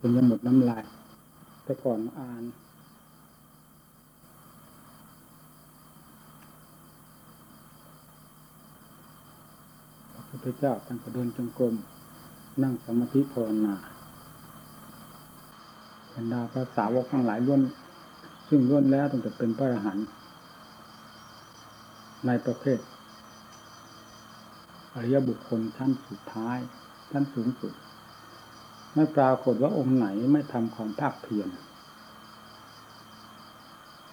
จนจะหมดน้ำลาย แต่ก่อนอ่าน พระพุทธเจ้าท่านก็เดินจงกรม นั่งสมาธิภาวนาบรรดาภาษาวกทั้งหลายล้วนซึ่งล้วนแล้วตั้งแต่เป็นพระอรหันต์ในประเภทอริยบุคคลท่านสุดท้าย ท่านสูงสุด ไม่ปรากฏว่าองค์ไหนไม่ทำความภาคเพียร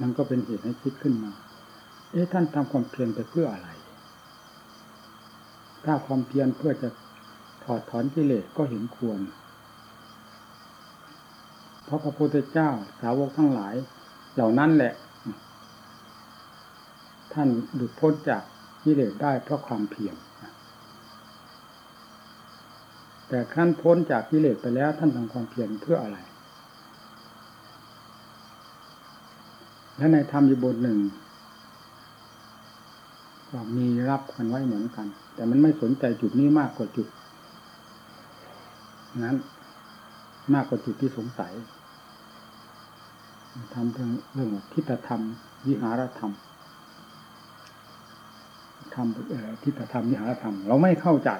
มันก็เป็นเหตุให้คิดขึ้นมา เอ๊ะท่านทำความเพียรไปเพื่ออะไร ถ้าความเพียรเพื่อจะถอดถอนกิเลสก็เห็นควร เพราะพระพุทธเจ้าสาวกทั้งหลาย เหล่านั้นแหละ ท่านหลุดพ้นจากกิเลสได้เพราะความเพียร แต่ขั้นพ้นจากกิเลสไปแล้วท่านทำความเพียรเพื่ออะไร และในธรรมยีบทหนึ่งก็มีรับกันไว้เหมือนกัน แต่มันไม่สนใจจุดนี้มากกว่าจุด นั้นมากกว่าจุดที่สงสัยทำเรื่องเรื่องทิฏฐธรรม วิหารธรรมทำทิฏฐธรรมวิหารธรรม เราไม่เข้าใจ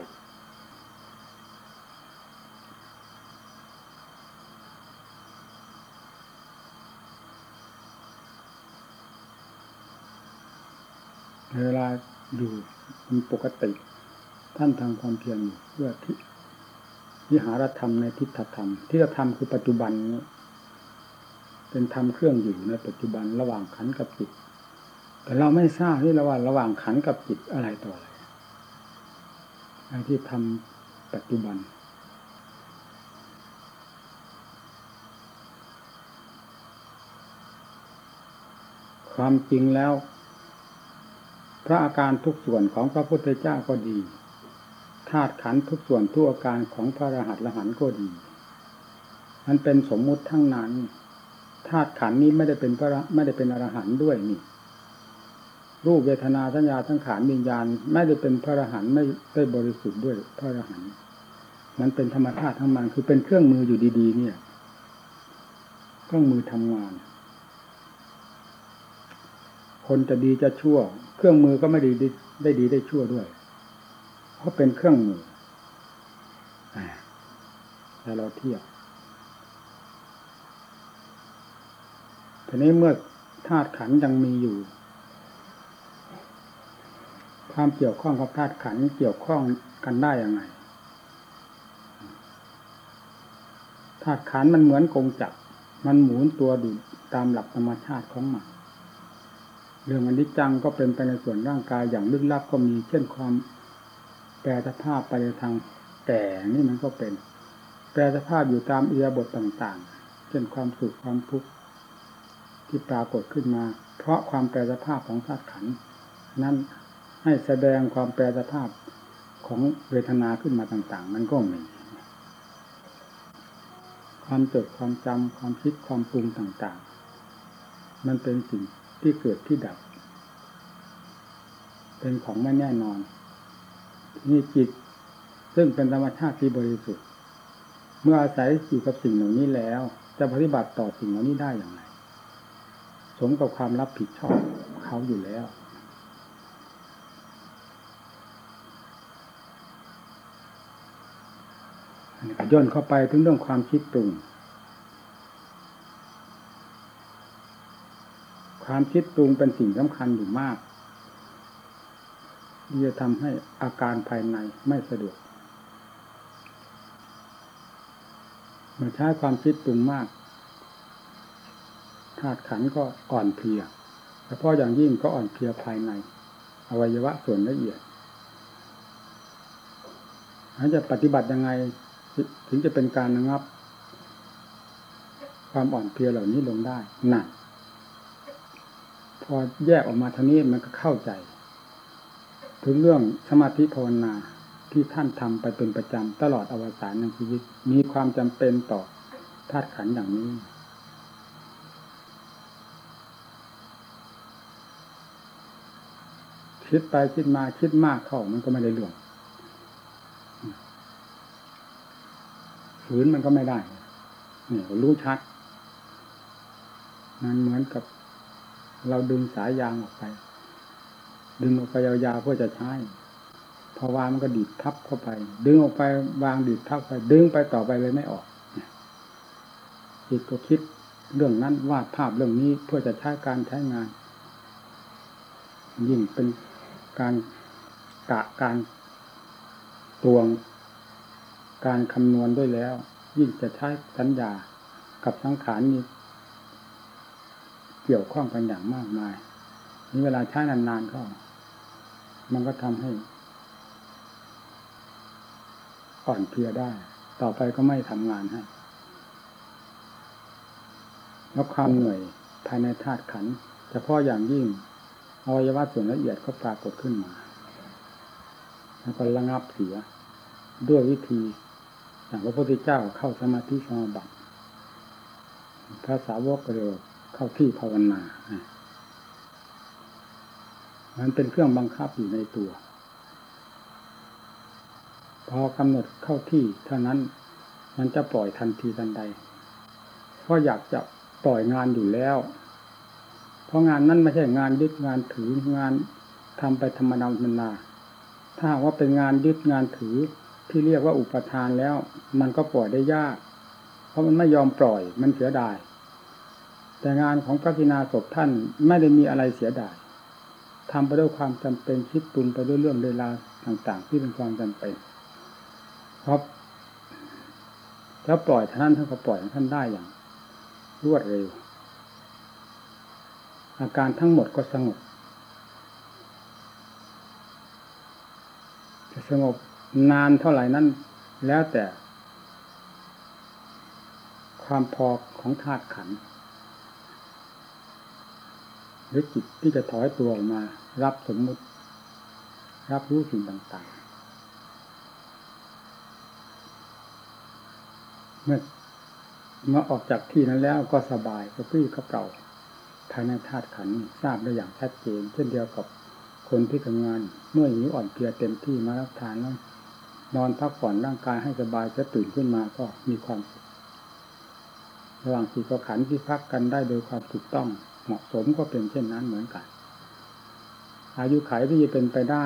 เวลาอยู่เป็นปกติ ท่านทำความเพียรเพื่อที่วิหารธรรมในทิฏฐธรรมทิฏฐธรรมคือปัจจุบันนี้เป็นธรรมเครื่องอยู่ในปัจจุบันระหว่างขันกับจิต แต่เราไม่ทราบที่ระหว่างระหว่างขันกับจิตอะไรต่ออะไรไอ้ที่ทำปัจจุบัน ความจริงแล้ว พระอาการทุกส่วนของพระพุทธเจ้าก็ดีธาตุขันทุกส่วนทุกอาการของพระรหัสละหันก็ดี มันเป็นสมมุติทั้งนั้นธาตุขันนี้ไม่ได้เป็นพระไม่ได้เป็นอรหันด้วยนี่ รูปเวทนาสัญญาทั้งขานวิญญาณ ไม่ได้เป็นพระอรหันไม่ได้บริสุทธิ์ด้วยพระอรหันมันเป็นธรรมธาตุทั้งมันคือเป็นเครื่องมืออยู่ดี ๆ เนี่ยเครื่องมือทำงาน คนจะดีจะชั่ว เครื่องมือก็ไม่ดีได้ดีได้ชั่วด้วย เพราะเป็นเครื่องมือถ้าเราเทียบทีนี้เมื่อธาตุขันยังมีอยู่ ความเกี่ยวข้องกับธาตุขันเกี่ยวข้องกันได้ยังไงธาตุขันมันเหมือนกงจักรมันหมุนตัวดูตามหลักธรรมชาติของมัน เรื่องอนิจจังก็เป็นไปในส่วนร่างกายอย่างลึกลับก็มีเช่นความแปรสภาพไปในทางแก่นี่มันก็เป็น แปรสภาพอยู่ตามเอิยบทต่างๆ เช่นความสุขความทุกข์ที่ปรากฏขึ้นมา เพราะความแปรสภาพของธาตุขันนั้นให้แสดงความแปรสภาพของเวทนาขึ้นมาต่างๆ มันก็มี ความจดความจำความคิดความปรุงต่างๆ มันเป็นสิ่ง ที่เกิดที่ดับ เป็นของไม่แน่นอนนี่จิตซึ่งเป็นธรรมชาติที่บริสุทธิ์ เมื่ออาศัยอยู่กับสิ่งเหล่านี้แล้ว จะปฏิบัติต่อสิ่งเหล่านี้ได้อย่างไร สมกับความรับผิดชอบเขาอยู่แล้ว ย่นเข้าไปถึงเรื่องความคิดปรุง ความคิดปรุงเป็นสิ่งสำคัญอยู่มากที่จะทำให้อาการภายในไม่สะดวกเมื่อใช้ความคิดปรุงมากธาตุขันก็อ่อนเพลียเฉพาะอย่างยิ่งก็อ่อนเพลียภายใน อวัยวะส่วนละเอียดจะปฏิบัติยังไงถึงจะเป็นการระงับ ความอ่อนเพลียเหล่านี้ลงได้หนัก พอแยกออกมาทางนี้มันก็เข้าใจ ถึงเรื่องสมาธิภาวนาที่ท่านทำไปเป็นประจำตลอดอวสานในชีวิต มีความจำเป็นต่อธาตุขันอย่างนี้ คิดไปคิดมาคิดมากเข้ามันก็ไม่ได้เรื่องฝืนมันก็ไม่ได้เนี่ยรู้ชัด มันเหมือนกับ เราดึงสายยางออกไป ดึงออกไปยาวๆเพื่อจะใช้พอวางมันก็ดีดทับเข้าไป ดึงออกไปวางดีดทับไป ดึงไปต่อไปเลยไม่ออกจิตก็คิดเรื่องนั้นวาดภาพเรื่องนี้เพื่อจะใช้การใช้งาน ยิ่งเป็นการกะการตวงการคำนวณด้วยแล้ว ยิ่งจะใช้สัญญากับสังขารนี้ เกี่ยวข้องกันอย่างมากมาย นี่เวลาใช้นานๆก็มันก็ทำให้ อ่อนเพลียได้ ต่อไปก็ไม่ทำงานให้ แล้วความเหนื่อยภายในธาตุขันเฉพาะอย่างยิ่งอวัยวะส่วนละเอียดก็ปรากฏขึ้นมา แล้วก็ระงับเสีย ด้วยวิธีอย่างพระพุทธเจ้าเข้าสมาธิสมาบัติพระสาวกเรียก เข้าที่ภาวนามันเป็นเครื่องบังคับอยู่ในตัว พอกำหนดเข้าที่เท่านั้นมันจะปล่อยทันทีทันใด เพราะอยากจะปล่อยงานอยู่แล้ว เพราะงานนั้นไม่ใช่งานยึดงานถืองานทำไปธรรมดาธรรมดาถ้าว่าเป็นงานยึดงานถือที่เรียกว่าอุปทานแล้ว มันก็ปล่อยได้ยาก เพราะมันไม่ยอมปล่อยมันเสียดาย แต่งานของพระกินาศพท่านไม่ได้มีอะไรเสียดายทำไปด้วยความจำเป็นคิดปรุงไปด้วยเรื่องเวลาต่าง ๆ ที่เป็นความจำเป็นเพราะแล้วปล่อยท่านท่านก็ปล่อยท่านได้อย่าง รวดเร็ว อาการทั้งหมดก็สงบจะสงบนานเท่าไหร่นั้น แล้วแต่ ความพอของธาตุขันธ์ รือจิตที่จะถอยตัวออกมา รับสมมุติ รับรู้สิ่งต่างๆ เมื่อมื่ออกจากที่นั้นแล้วก็สบายก็ปี้กระเป๋าภายในธาตุขันทราบได้อย่างชัดเจน เช่นเดียวกับคนที่ทำงาน เมื่อหิวอ่อนเพลียเต็มที่มารับทานแล้วนอนพักผ่อนร่างกายให้สบายจะตื่นขึ้นมาก็มีความสุขระหว่างจิตกับขันที่พักกันได้โดยความถูกต้อง เหมาะสมก็เป็นเช่นนั้นเหมือนกัน อายุขัยที่จะเป็นไปได้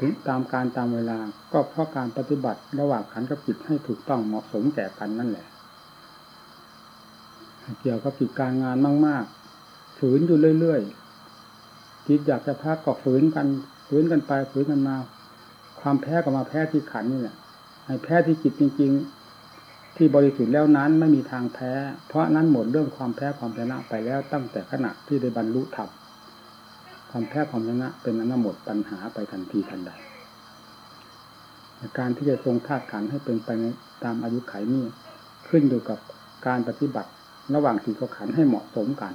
ถึงตามการตามเวลาก็เพราะการปฏิบัติระหว่างขันกับจิตให้ถูกต้องเหมาะสมแก่กันนั่นแหละ เกี่ยวกับกิจการงานมาก ๆ ฝืนอยู่เรื่อยๆจิตอยากจะพักก็ฝืนกัน ฝืนกันไปฝืนกันมา ความแพ้ก็มาแพ้ที่ขันนี่แหละให้แพ้ที่จิตจริง ๆ ที่บริสุทธิ์แล้วนั้นไม่มีทางแพ้ เพราะนั้นหมดเรื่องความแพ้ความชนะไปแล้วตั้งแต่ขณะที่ได้บรรลุธรรมความแพ้ความชนะเป็นอนั้นหมดปัญหาไปทันทีทันใดการที่จะทรงธาตุขันให้เป็นไปตามอายุไขนี้ขึ้นอยู่กับการปฏิบัติ ระหว่างจิตกับขันให้เหมาะสมกัน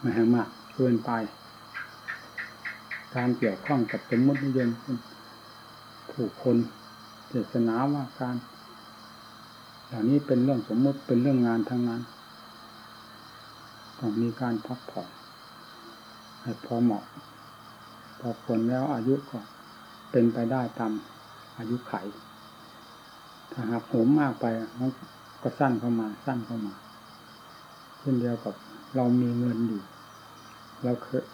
ไม่ให้มากเกินไป การเกี่ยวข้องกับสมมตินิยมผู้คน เจตนาว่าการเหล่านี้เป็นเรื่องสมมติเป็นเรื่องงานทั้งนั้นต้องมีการพักผ่อนให้พอเหมาะ พอคนแล้วอายุก็เป็นไปได้ตามอายุไข ถ้าหากโหมมากไปมันก็สั้นเข้ามาสั้นเข้ามา เช่นเดียวกับเรามีเงินอยู่เราเคย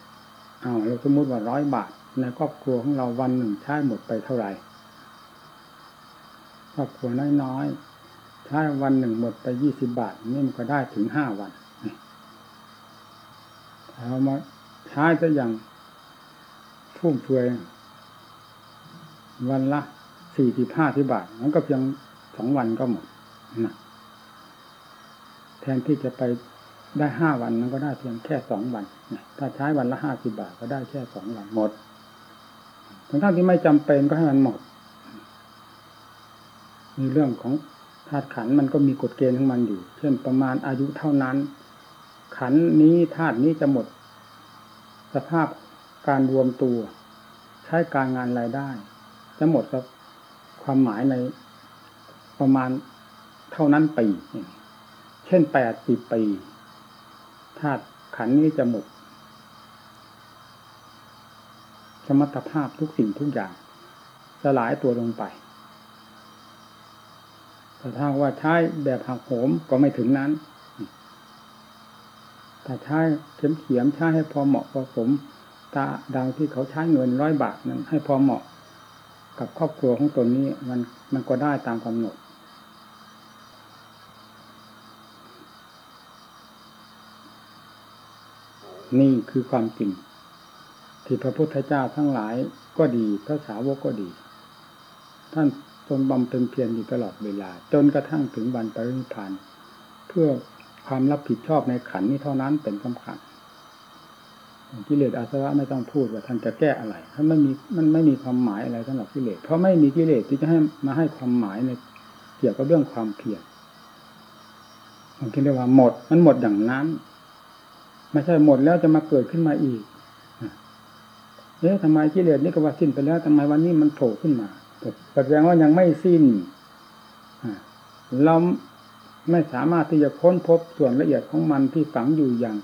เอาเราสมมติว่าร้อยบาทในครอบครัวของเราวันหนึ่งใช้หมดไปเท่าไหร่ รอบครัวน้อยๆใช้วันหนึ่งหมดไปยี่สิบบาทนี่มันก็ได้ถึงห้าวันเอามาใช้จะอย่างฟุ่มเฟือยวันละสี่สิบห้าสิบาทมันก็เพียงสองวันก็หมดนะแทนที่จะไปได้ห้าวันมันก็ได้เพียงแค่สองวันถ้าใช้วันละห้าสิบาทก็ได้แค่สองวันหมดทั้งที่ไม่จำเป็นก็ให้มันหมด มีเรื่องของธาตุขันมันก็มีกฎเกณฑ์ของมันอยู่ เช่นประมาณอายุเท่านั้น ขันนี้ธาตุนี้จะหมด สภาพการรวมตัว ใช้การงานรายได้ จะหมดกับความหมายในประมาณเท่านั้นปี เช่นแปดสิบปีธาตุขันนี้จะหมด สมรรถภาพทุกสิ่งทุกอย่างสลายตัวลงไป แต่ถ้าว่าใช้แบบหักโหมก็ไม่ถึงนั้น แต่ใช้เข็มเขียมใช้ให้พอเหมาะพอสมตาดังที่เขาใช้เงินร้อยบาทนั้น ให้พอเหมาะกับครอบครัวของตนนี้มันมันก็ได้ตามกำหนด นี่คือความจริง ที่พระพุทธเจ้าทั้งหลายก็ดีพระสาวกก็ดี ท่าน ทรงบำเพ็ญเพียรอยู่ตลอดเวลา จนกระทั่งถึงวันปรินิพพานเพื่อความรับผิดชอบในขันนี้เท่านั้นเป็นสำคัญกิเลสอาสวะไม่ต้องพูดว่าท่านจะแก้อะไรท่านไม่มีมันไม่มีความหมายอะไรสำหรับกิเลสเพราะไม่มีกิเลสที่จะให้มาให้ความหมายในเกี่ยวกับเรื่องความเพียรผมคิดเรียว่าหมด มันหมดอย่างนั้นไม่ใช่หมดแล้วจะมาเกิดขึ้นมาอีกเอ๊ะทำไมกิเลสนี่ก็ว่าสิ้นไปแล้วทำไมวันนี้มันโผล่ขึ้นมา แสดงว่ายังไม่สิ้นเราไม่สามารถที่จะค้นพบส่วนละเอียดของมันที่ฝังอยู่อย่าง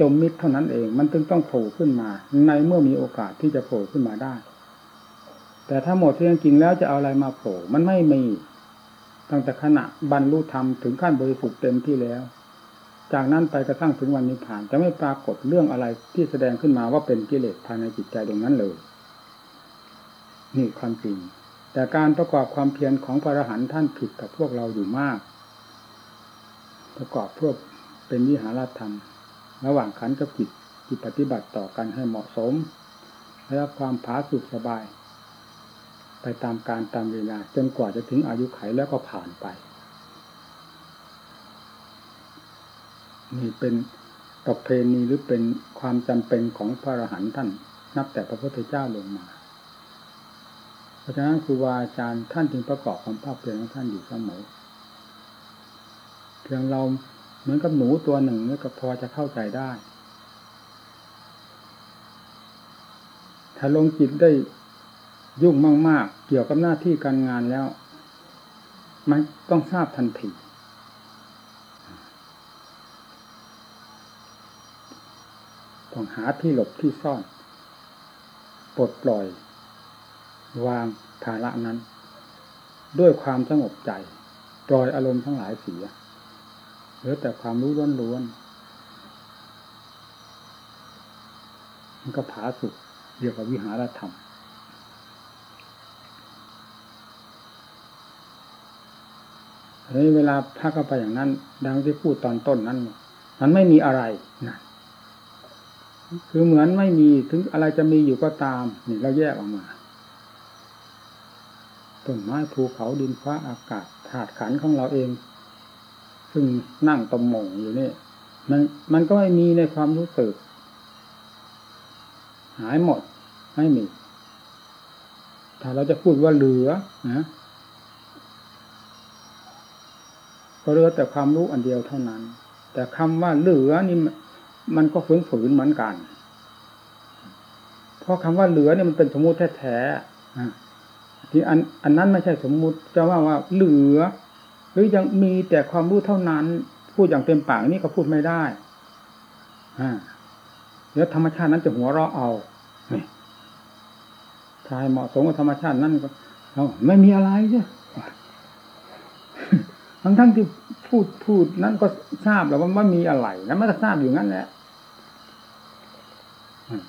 จมมิดเท่านั้นเอง มันจึงต้องโผล่ขึ้นมา ในเมื่อมีโอกาสที่จะโผล่ขึ้นมาได้ แต่ถ้าหมดที่จริงแล้วจะเอาอะไรมาโผล่มันไม่มีตั้งแต่ขณะบรรลุธรรมถึงขั้นบริสุทธิ์เต็มที่แล้ว จากนั้นไปกระทั่งถึงวันนิพพาน จะไม่ปรากฏเรื่องอะไรที่แสดงขึ้นมาว่าเป็นกิเลสภายในจิตใจตรงนั้นเลย นี่ความจริง แต่การประกอบความเพียรของพระอรหันต์ท่านผิดกับพวกเราอยู่มาก ประกอบเพื่อเป็นวิหารธรรม ระหว่างขันกับจิตที่ปฏิบัติต่อกันให้เหมาะสมและรับความผาสุกสบาย ไปตามการตามเวลาจนกว่าจะถึงอายุไขแล้วก็ผ่านไป นี่เป็นประเพณีหรือเป็นความจำเป็นของพระอรหันต์ท่าน นับแต่พระพุทธเจ้าลงมา ราะฉะนั้นครูบาอาจารย์ท่านจึงประกอบความภาคเพียรของท่านอยู่เสมอเพียงเราเหมือนกับหนูตัวหนึ่งนี่ก็พอจะเข้าใจได้ ถ้าลงจิตได้ยุ่งมาก ๆ เกี่ยวกับหน้าที่การงานแล้ว มันต้องทราบทันทีต้องหาที่หลบที่ซ่อน ปลดปล่อย วางภาระนั้น ด้วยความสงบใจปล่อยอารมณ์ทั้งหลายเสียเหลือแต่ความรู้ล้วนๆมันก็ผาสุกเรียกว่าวิหารธรรมอันนี้เวลาพักเข้าไปอย่างนั้น ดังที่พูดตอนต้นนั้น มันไม่มีอะไรนะคือเหมือนไม่มีถึงอะไรจะมีอยู่ก็ตาม นี่เราแยกออกมา ต้นไม้ภูเขาดินฟ้าอากาศธาตุขันของเราเอง ซึ่งนั่งตมงอยู่นี่ มันมันก็ไม่มีในความรู้สึก หายหมดไม่มี ถ้าเราจะพูดว่าเหลือนะก็เหลือแต่ความรู้อันเดียวเท่านั้น แต่คำว่าเหลือนี่มันก็ฝืนฝืนเหมือนกัน เพราะคำว่าเหลือเนี่ยมันเป็นสมมติแท้ๆ ที่อันอันนั้นไม่ใช่สมมุติจะว่าว่าเหลือ หรือยังมีแต่ความรู้เท่านั้น พูดอย่างเต็มปากนี่ก็พูดไม่ได้อ่าแล้วธรรมชาตินั้นจะหัวเราะเอาทายเหมาะสมกับธรรมชาตินั่นก็เราไม่มีอะไรใช่ทั้งทั้งที่พูดพูดนั้นก็ทราบแล้วว่าไม่มีอะไรนะไม่ก็ทราบอยู่งั้นแหละ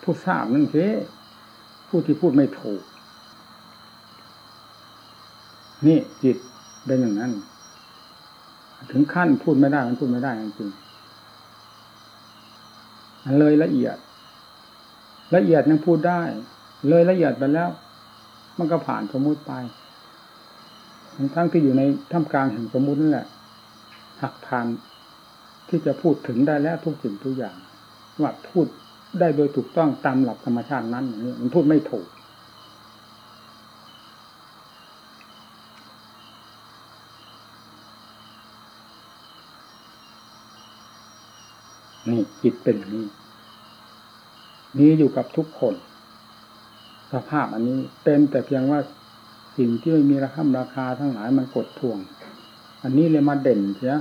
พูดทราบนั่นคือพูดที่พูดไม่ถูก นี่จิตเป็นอย่างนั้น ถึงขั้นพูดไม่ได้มันพูดไม่ได้จริงมันเลยละเอียด ละเอียดยังพูดได้ เลยละเอียดไปแล้ว มันก็ผ่านสมมุติไปทั้งที่อยู่ในท่ามกลางแห่งสมมุตินั่นแหละ หักผ่านที่จะพูดถึงได้แล้วทุกสิ่งทุกอย่างว่าพูดได้โดยถูกต้องตามหลักธรรมชาตินั้นอย่างนี้มันพูดไม่ถูก นี่จิตเป็นนี้นี้อยู่กับทุกคน สภาพอันนี้เป็นแต่เพียงว่าสิ่งที่ไม่มีราคาราคาทั้งหลายมันกดทวง อันนี้เลยมาเด่นเสีย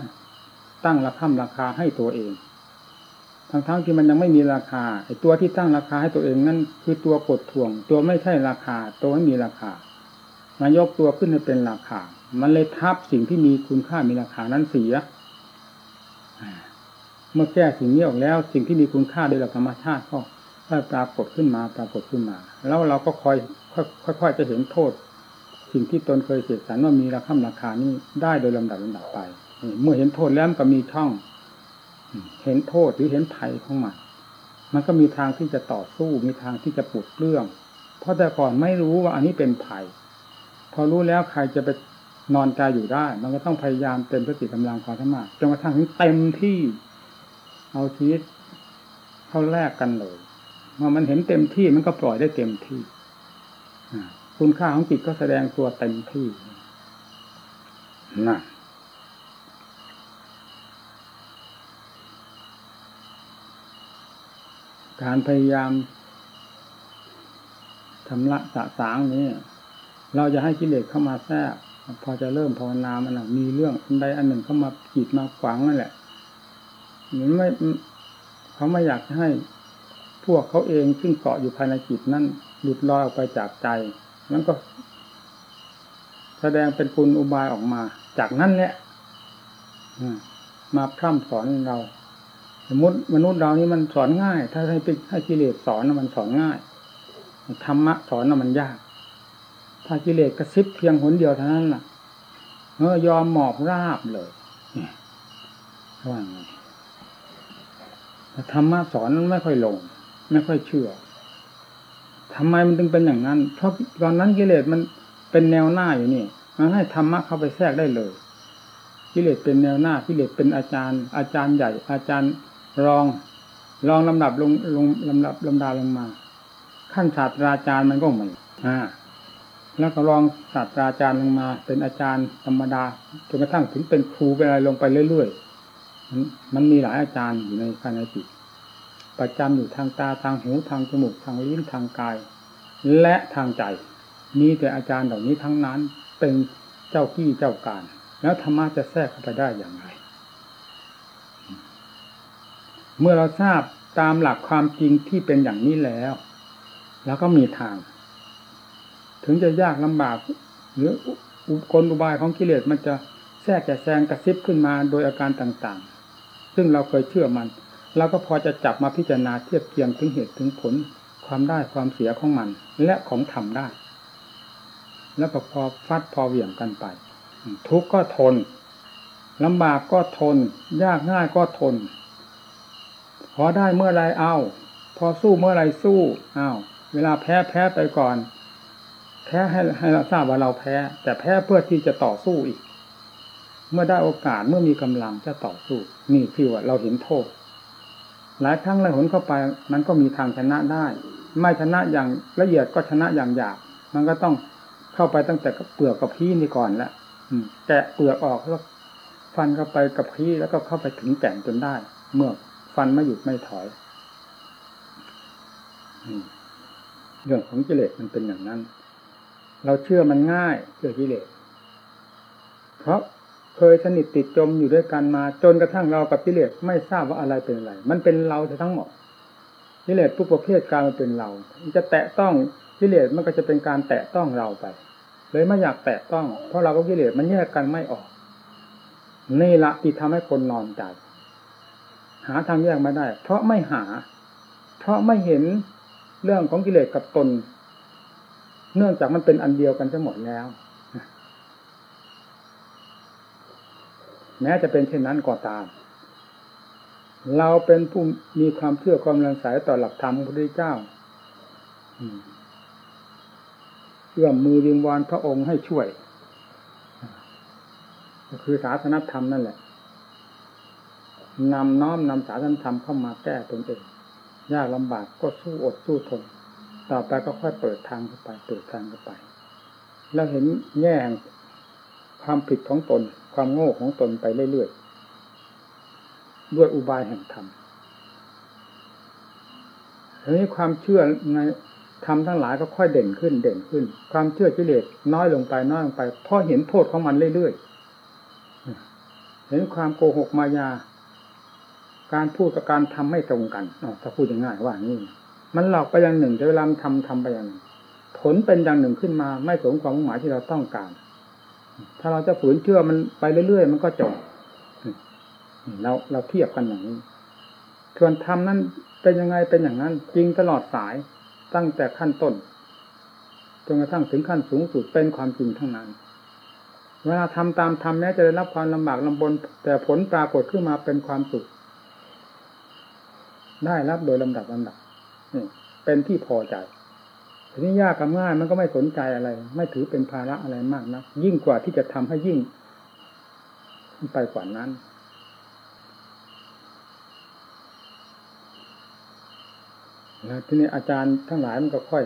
ตั้งราคาราคาให้ตัวเองทั้งๆทที่มันยังไม่มีราคาไอ้ตัวที่ตั้งราคาให้ตัวเองนั่นคือตัวกดทวง ตัวไม่ใช่ราคา ตัวไม่มีราคามายกตัวขึ้นให้เป็นราคา มันเลยทับสิ่งที่มีคุณค่ามีราคานั้นเสีย เมื่อแก้สิ่งนี้ออกแล้ว สิ่งที่มีคุณค่าโดยหลักธรรมชาติก็ค่อยปรากฏขึ้นมาปรากฏขึ้นมา แล้วเราก็คอยค่อยๆจะเห็นโทษ สิ่งที่ตนเคยเสียสารว่ามีราคาราคานี้ได้โดยลำดับลำดับไปเมื่อเห็นโทษแล้วก็มีช่อง เห็นโทษหรือเห็นภัยของมันมันก็มีทางที่จะต่อสู้มีทางที่จะปุดเรื่อง เพราะแต่ก่อนไม่รู้ว่าอันนี้เป็นภัย พอรู้แล้วใครจะไปนอนใจอยู่ได้ มันก็ต้องพยายามเต็มสติกำลังความสามารถจนกระทั่งถึงเต็มที่ เอาชีวิตเข้าแลกกันเลยเมื่อมันเห็นเต็มที่มันก็ปล่อยได้เต็มที่คุณค่าของจิตก็แสดงตัวเต็มที่นะการพยายามทำละสะสางนี้ เราจะให้กิเลสเข้ามาแทรกพอจะเริ่มภาวนามันมีเรื่องอันใดอันหนึ่งเข้ามาจีดมาขวางนั่นแหละ หมือนไม่เขาไม่อยากให้พวกเขาเองซึ่งเกาะอยู่ภายในจิตนั้นหลุดลอยออกไปจากใจนั้นก็ แสดงเป็นคุณอุบายออกมา จากนั้นแหละมาพร่ำสอนเรา สมมติมนุษย์เรานี่มันสอนง่าย ถ้าให้ไปให้กิเลสสอนมันสอนง่ายธรรมะสอนมันยาก ถ้ากิเลสกระซิบเพียงหนเดียวเท่านั้นล่ะเออยอมหมอบราบเลยว่าไง ธรรมะสอนนั้นไม่ค่อยลง ไม่ค่อยเชื่อทำไมมันถึงเป็นอย่างนั้น เพราะตอนนั้นกิเลสมันเป็นแนวหน้าอยู่นี่มันให้ธรรมะเข้าไปแทรกได้เลย กิเลสเป็นแนวหน้ากิเลสเป็นอาจารย์ อาจารย์ใหญ่ อาจารย์รองรองลำดับลงลงลำดับลำดาลงมา ขั้นศาสตราจารย์มันก็ไม่อ่าแล้วก็รองศาสตราจารย์ลงมา เป็นอาจารย์ธรรมดาจนกระทั่งถึงเป็นครูเป็นอะไรลงไปเรื่อยๆ มันมีหลายอาจารย์อยู่ในภายในจิตประจำอยู่ทางตาทางหูทางจมูกทางลิ้นทางกาย และทางใจมีแต่อาจารย์เหล่านี้ทั้งนั้นเป็นเจ้ากี้เจ้าการ แล้วธรรมะจะแทรกเข้าไปได้อย่างไร เมื่อเราทราบตามหลักความจริงที่เป็นอย่างนี้แล้ว แล้วก็มีทาง ถึงจะยากลำบาก หรืออุปกรณ์อุบายของกิเลสมันจะแทรกแกแซงกระซิบขึ้นมาโดยอาการต่างๆ ซึ่งเราเคยเชื่อมันเราก็พอจะจับมาพิจารณาเทียบเคียงถึงเหตุถึงผลความได้ความเสียของมัน และของทำได้ แล้วก็พอฟัดพอเหวี่ยงกันไป ทุกข์ก็ทนลำบากก็ทน ยากง่ายก็ทน พอได้เมื่อไรเอา พอสู้เมื่อไรสู้เอาเวลาแพ้แพ้ไปก่อน แพ้ให้ให้เราทราบว่าเราแพ้ แต่แพ้เพื่อที่จะต่อสู้อีก เมื่อได้โอกาสเมื่อมีกำลังจะต่อสู้นี่คือว่าเราเห็นโทษ หลายครั้งหลายหนเข้าไปมันก็มีทางชนะได้ ไม่ชนะอย่างละเอียดก็ชนะอย่างหยาบมันก็ต้องเข้าไปตั้งแต่เปลือกกับพี่นี่ก่อนแล้วแกะเปลือกออกแล้วฟันเข้าไปกับพี่แล้วก็เข้าไปถึงแก่นจนได้ เมื่อฟันไม่หยุดไม่ถอยเรื่องของกิเลสมันเป็นอย่างนั้น เราเชื่อมันง่ายเชื่อกิเลสเพราะ เคยสนิทติดจมอยู่ด้วยกันมา จนกระทั่งเรากับกิเลสไม่ทราบว่าอะไรเป็นอะไร มันเป็นเราทั้งหมดกิเลสทุกประเภทการมันเป็นเรา จะแตะต้องกิเลสมันก็จะเป็นการแตะต้องเราไป เลยไม่อยากแตะต้อง เพราะเราก็กิเลสมันแยกกันไม่ออก นี่ละที่ทำให้คนนอนใจหาทางแยกไม่ได้ เพราะไม่หา เพราะไม่เห็นเรื่องของกิเลสกับตน เนื่องจากมันเป็นอันเดียวกันทั้งหมดแล้ว แม้จะเป็นเช่นนั้นก็ตาม เราเป็นผู้มีความเชื่อความรังสายต่อหลักธรรมพระพุทธเจ้าเอื้อมมือวิงวอนพระองค์ให้ช่วย ก็คือศาสนธรรมนั่นแหละนำน้อมนำศาสนธรรมเข้ามาแก้ตนเองยากลำบากก็สู้อดสู้ทน ต่อไปก็ค่อยเปิดทางเข้าไป เปิดทางเข้าไป แล้วเห็นแง่ความผิดของตนความโง่ของตนไปเรื่อยๆด้วยอุบายแห่งธรรมทีนี้ความเชื่อในธรรมทั้งหลายก็ค่อยเด่นขึ้นเด่นขึ้น ความเชื่อกิเลสน้อยลงไปน้อยลงไปเพราะเห็นโทษของมันเรื่อยๆเห็นความโกหกมายา การพูดกับการทำไม่ตรงกันถ้าพูดง่ายๆว่านี่มันหลอกไปอย่างหนึ่งแต่เวลาทำทำไปอย่างหนึ่งผลเป็นอย่างหนึ่งขึ้นมา ไม่สมความมุ่งหมายที่เราต้องการ ถ้าเราจะฝืนเชื่อมันไปเรื่อยๆ มันก็จบเราเราเทียบกันอย่างนี้ส่วนธรรมนั้นเป็นยังไงเป็นอย่างนั้น จริงตลอดสายตั้งแต่ขั้นต้นจนกระทั่งถึงขั้นสูงสุดเป็นความจริงทั้งนั้น เวลาทำตามธรรมแม้จะได้รับความลำบากลำบน แต่ผลปรากฏขึ้นมาเป็นความสุข ได้รับโดยลำดับลำดับเป็นที่พอใจ ทีนี้ยากกับง่ายมันก็ไม่สนใจอะไร ไม่ถือเป็นภาระอะไรมากนะยิ่งกว่าที่จะทำให้ยิ่งไปกว่านั้นนะทีนี้อาจารย์ทั้งหลายมันก็ค่อย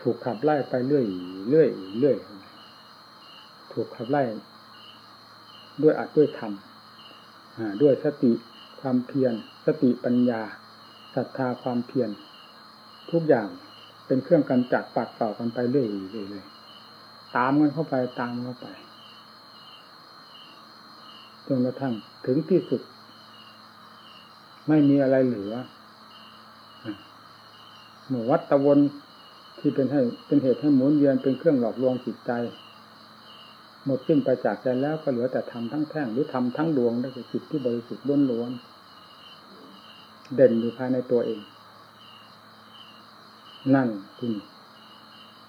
ถูกขับไล่ไปเรื่อยเรื่อยเรื่อยถูกขับไล่ ด้วยอัดด้วยธรรมด้วยสติความเพียร สติปัญญาศรัทธาความเพียรทุกอย่าง เป็นเครื่องกันจัดปัดเป่ากันไปเรื่อยๆเลยตามกันเข้าไปตามเข้าไปจนกระทั่งถึงที่สุด ไม่มีอะไรเหลือหมู่วัดตะวนที่เป็นให้เป็นเหตุให้หมุนเวียนเป็นเครื่องหลอกลวงจิตใจ หมดสิ้นไปจากใจแล้วก็เหลือแต่ทำทั้งแท่งหรือทำทั้งดวงได้คือจิตที่บริสุทธิ์ล้วนๆเด่นอยู่ภายในตัวเอง นั่นคือ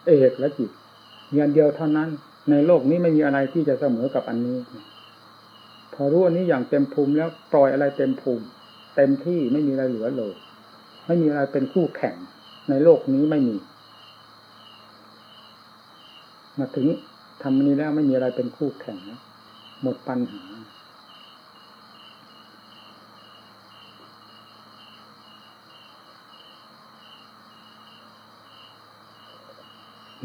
เอกและจิตเงียนเดียวเท่านั้น ในโลกนี้ไม่มีอะไรที่จะเสมอกับอันนี้ พอรู้อันนี้อย่างเต็มภูมิแล้วปล่อยอะไรเต็มภูมิ เต็มที่ไม่มีอะไรเหลือเลยไม่มีอะไรเป็นคู่แข่งในโลกนี้ไม่มี มาถึงทำนี้แล้วไม่มีอะไรเป็นคู่แข่งหมดปัญหา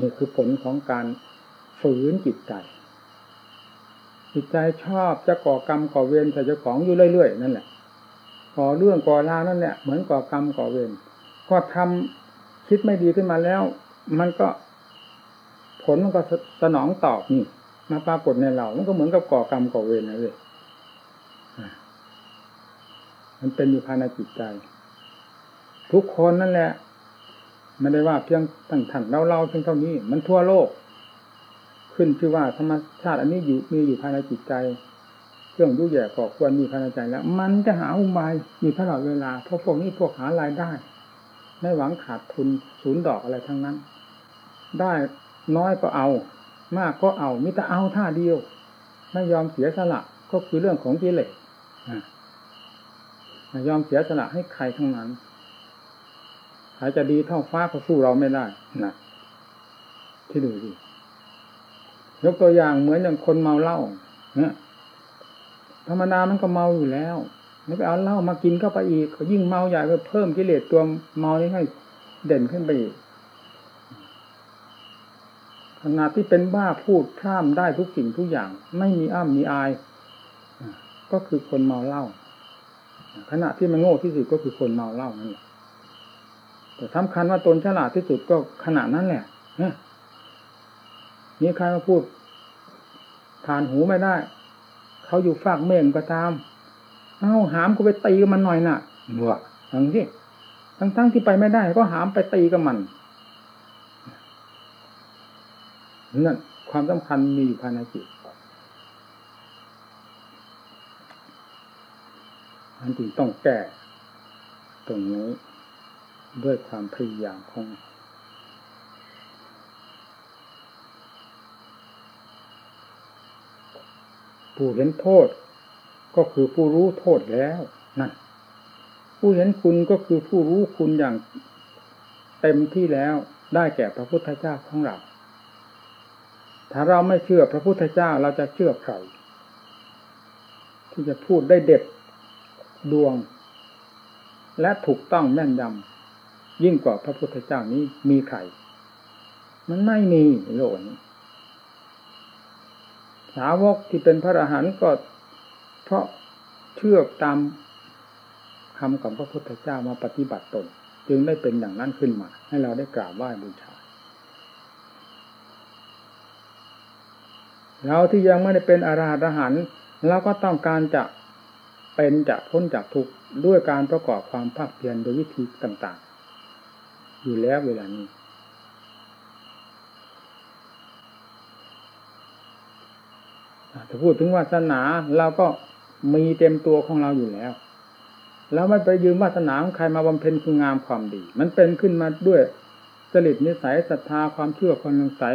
นี่คือผลของการฝืนจิตใจ จิตใจชอบจะก่อกรรมก่อเวรใส่เจ้าของอยู่เรื่อยๆนั่นแหละก่อเรื่องก่อราวนั่นแหละเหมือนก่อกรรมก่อเวรก็ทำคิดไม่ดีขึ้นมาแล้ว มันก็ผลมันก็สนองตอบนี่ มาปรากฏในเรา มันก็เหมือนกับก่อกรรมก่อเวรนั่นเลยมันเป็นอยู่ภายในจิตใจ ทุกคนนั่นแหละ ไม่ได้ว่าเพียงตั้งท่านเราเราเพียงเท่านี้ มันทั่วโลก ขึ้นชื่อว่าธรรมชาติอันนี้อยู่มีอยู่ภายในจิตใจ เครื่องยุ่ยแย่ก่อควรมีภายในใจแล้ว มันจะหาอุบายอยู่ตลอดเวลา เพราะพวกนี้พวกหารายได้ ไม่หวังขาดทุนศูนย์ดอกอะไรทั้งนั้น ได้น้อยก็เอา มากก็เอามิแต่เอาท่าเดียว ไม่ยอมเสียสละก็คือเรื่องของกิเลสไม่ยอมเสียสละให้ใครทั้งนั้น ใครจะดีเท่าฟ้าก็สู้เราไม่ได้นะที่ดูดิยกตัวอย่างเหมือนอย่างคนเมาเหล้าเนี่ยธรรมดามันก็เมาอยู่แล้วไม่ไปเอาเหล้ามากินเข้าไปอีกยิ่งเมาใหญ่ก็เพิ่มกิเลสตัวเมานี้ให้เด่นขึ้นไปอีกขนาดที่เป็นบ้าพูดพร่ำได้ทุกสิ่งทุกอย่าง ไม่มีอ้ามีอายก็คือคนเมาเหล้าขณะที่มันโง่ที่สุดก็คือคนเมาเหล้านั่นแหละ แต่สำคัญว่าตนฉลาดที่สุดก็ขนาดนั้นแหละนี่ใครมาพูดทานหูไม่ได้ เขาอยู่ฝากเม่งก็ตาม เอ้าหามก็ไปตีกับมันหน่อยน่ะบวกทั้งที่ทั้งทั้งที่ไปไม่ได้ ก็หามไปตีกับมันนั่นความสำคัญมีอยู่ภายในจิตอันจึงต้องแก้ตรงนี้ ด้วยความพยายามของผู้เห็นโทษ ก็คือผู้รู้โทษแล้วนั่นผู้เห็นคุณก็คือผู้รู้คุณอย่างเต็มที่แล้วได้แก่พระพุทธเจ้าของเรา ถ้าเราไม่เชื่อพระพุทธเจ้าเราจะเชื่อใครที่จะพูดได้เด็ดดวง และถูกต้องแม่นยำ ยิ่งกว่าพระพุทธเจ้านี้มีใคร มันไม่มีโลกนี้ สาวกที่เป็นพระอรหันต์ก็ เพราะเชื่อตามคำของพระพุทธเจ้ามาปฏิบัติตน จึงได้เป็นอย่างนั้นขึ้นมา ให้เราได้กราบไหว้บูชาเราที่ยังไม่ได้เป็นอราหันต์เราก็ต้องการจะเป็นจะพ้นจากทุกข์ด้วยการประกอบความภาคเพียรโดยวิธีต่างๆ อยู่แล้วเวลานี้ ถ้าพูดถึงวาสนาเราก็มีเต็มตัวของเราอยู่แล้วเราไม่ไปยืมวาสนาของใครมาบำเพ็ญคุณงามความดี มันเป็นขึ้นมาด้วยจริตนิสัยศรัทธาความเชื่อความสงสัย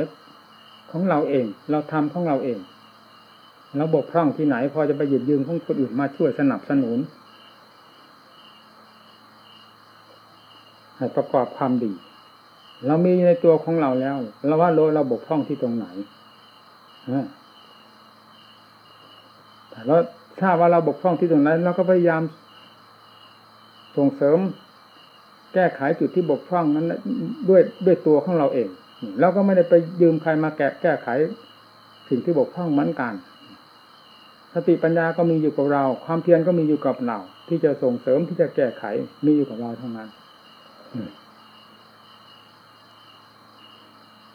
ของเราเอง เราทำของเราเองเราบกพร่องที่ไหน พอจะไปหยิบยืมของคนอื่นมาช่วยสนับสนุน ให้ประกอบความดี เรามีในตัวของเราแล้วเราว่าเราบกพร่องที่ตรงไหนแต่เราทราบว่าเราบกพร่องที่ตรงไหนเราก็พยายามส่งเสริม แก้ไขจุดที่บกพร่องนั้น ด้วยด้วยตัวของเราเองเราก็ไม่ได้ไปยืมใครมาแก้แก้ไขสิ่งที่บกพร่องเหมือนกันสติปัญญาก็มีอยู่กับเรา ความเพียรก็มีอยู่กับเรา ที่จะส่งเสริมที่จะแก้ไขมีอยู่กับเราเท่านั้น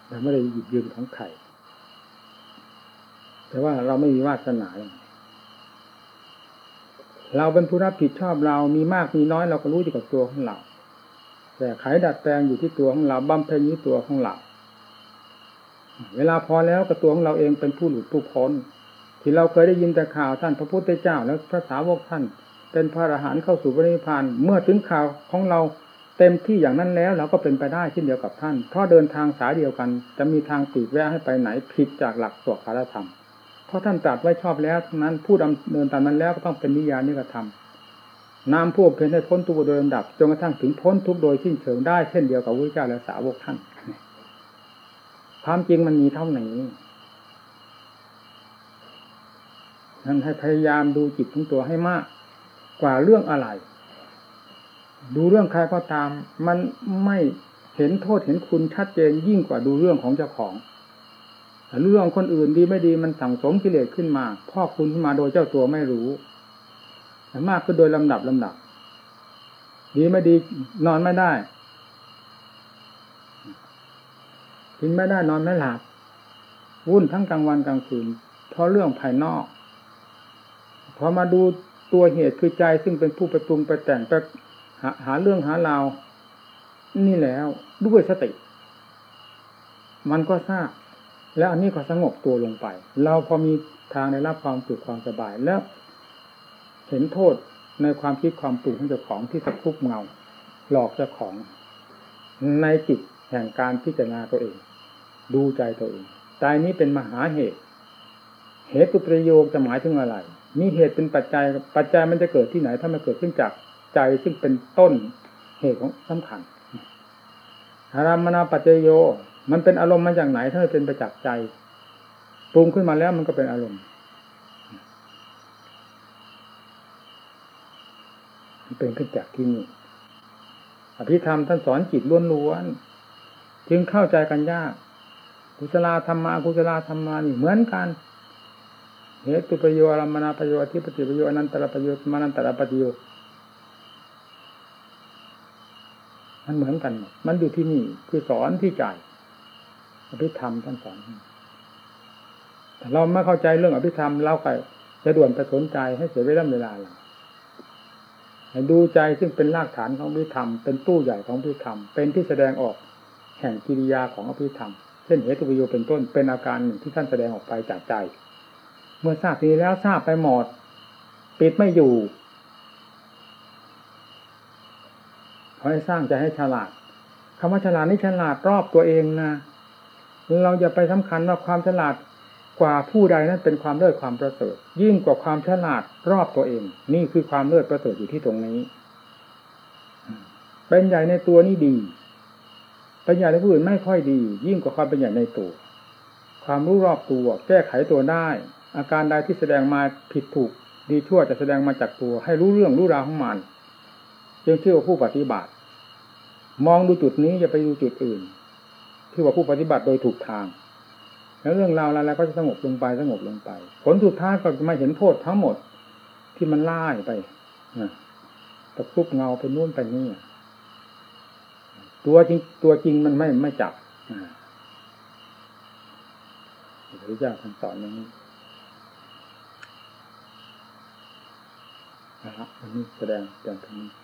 เราไม่ได้หยิบยืมของใครแต่ว่าเราไม่มีวาสนาเราเป็นผู้รับผิดชอบเรามีมากมีน้อยเราก็รู้อยู่กับตัวของเรา แต่ไขดัดแปลงอยู่ที่ตัวของเราบำเพ็ญที่ตัวของเราเวลาพอแล้วกับตัวของเราเองเป็นผู้หลุดผู้พ้น ที่เราเคยได้ยินแต่ข่าวท่านพระพุทธเจ้า แล้วพระสาวกท่าน เป็นพระอรหันต์เข้าสู่พระนิพพานเมื่อถึงข่าวของเรา เต็มที่อย่างนั้นแล้วเราก็เป็นไปได้เช่นเดียวกับท่าน เพราะเดินทางสายเดียวกัน จะมีทางตีกแวะให้ไปไหนผิดจากหลักสวดคารธรรม เพราะท่านตรัสไว้ชอบแล้วนั้นผู้ดำเนินตามนั้นแล้วก็ต้องเป็นนิยานิกระทำนำผู้เพ็ญให้พ้นทุกโดยลำดับจนกระทั่งถึงพ้นทุกโดยสิ้นเชิงได้เช่นเดียวกับพระเจ้าและสาวกท่าน ความจริงมันมีเท่านี้นั้นให้พยายามดูจิตของตัวให้มาก กว่าเรื่องอะไร ดูเรื่องใครก็ตาม มันไม่เห็นโทษเห็นคุณชัดเจนยิ่งกว่าดูเรื่องของเจ้าของเรื่องคนอื่นดีไม่ดีมันสั่งสมกิเลสขึ้นมาพ่อคุณขึ้นมาโดยเจ้าตัวไม่รู้แต่มากขึ้นโดยลำดับลำดับ ดีไม่ดีนอนไม่ได้กินไม่ได้นอนไม่หลับวุ่นทั้งกลางวันกลางคืนเพราะเรื่องภายนอกพอมาดูตัวเหตุคือใจซึ่งเป็นผู้ไปปรุงไปแต่งไป หาหาเรื่องหาราวนี่แล้วด้วยสติ มันก็ทราบ แล้วอันนี้ก็สงบตัวลงไป เราพอมีทางในรับความสุขความสบายแล้ว เห็นโทษในความคิดความปรุงของเจ้าของที่สะคุบเงา หลอกเจ้าของ ในจิตแห่งการพิจารณาตัวเอง ดูใจตัวเองใจนี้เป็นมหาเหตุ เหตุประโยคจะหมายถึงอะไร มีเหตุเป็นปัจจัยปัจจัยมันจะเกิดที่ไหน ถ้ามันเกิดขึ้นจาก ใจซึ่งเป็นต้นเหตุของสำคัญอารามนาปัจจโย มันเป็นอารมณ์มาจากไหนถ้ามันเป็นประจักษ์ใจปรุงขึ้นมาแล้วมันก็เป็นอารมณ์มันเป็นขึ้นจากที่นี่อภิธรรมท่านสอนจิตล้วนๆจึงเข้าใจกันยากกุศลธรรมากุศลธรรมานี่เหมือนกันเหตุประโยชน์อารมณประโยชน์ที่ปฏิประโยชน์อนันตระประโยชน์มานันตระประโยชน์ มันเหมือนกัน มันอยู่ที่นี่คือสอนที่ใจอภิธรรมท่านสอนแต่เราไม่เข้าใจเรื่องอภิธรรมเราก็จะด่วนไปสนใจให้เสียเวลาเวลาเราดูใจซึ่งเป็นรากฐานของอภิธรรม เป็นตู้ใหญ่ของอภิธรรม เป็นที่แสดงออกแห่งกิริยาของอภิธรรม เช่นเหตุประโยชน์เป็นต้น เป็นอาการหนึ่งที่ท่านแสดงออกไปจากใจ เมื่อทราบทีแล้วทราบไปหมดปิดไม่อยู่เขาให้สร้างใจให้ฉลาดคำว่าฉลาดนี่ฉลาดรอบตัวเองนะเราอย่าไปสำคัญว่าความฉลาดกว่าผู้ใดนั้นเป็นความเลิศความประเสริฐ ยิ่งกว่าความฉลาดรอบตัวเอง นี่คือความเลิศประเสริฐอยู่ที่ตรงนี้ เป็นใหญ่ในตัวนี่ดีเป็นใหญ่ในผู้อื่นไม่ค่อยดี ยิ่งกว่าความเป็นใหญ่ในตัว ความรู้รอบตัว แก้ไขตัวได้ อาการใดที่แสดงมาผิดถูก ดีชั่วจะแสดงมาจากตัว ให้รู้เรื่องรู้ราวของมัน จึงชื่อว่าผู้ปฏิบัติ มองดูจุดนี้อย่าไปดูจุดอื่นที่ว่าผู้ปฏิบัติโดยถูกทาง แล้วเรื่องราวอะไรก็จะสงบลงไปสงบลงไป ผลสุดท้ายก็ไม่เห็นโทษทั้งหมดที่มันล่ายไปตะคุบเงาไปนู่นไปนี่ตัวจริงตัวจริงมันไม่ไม่จับพระเจ้าท่านสอนอย่างนี้นะครับวันนี้แสดงอย่างนี้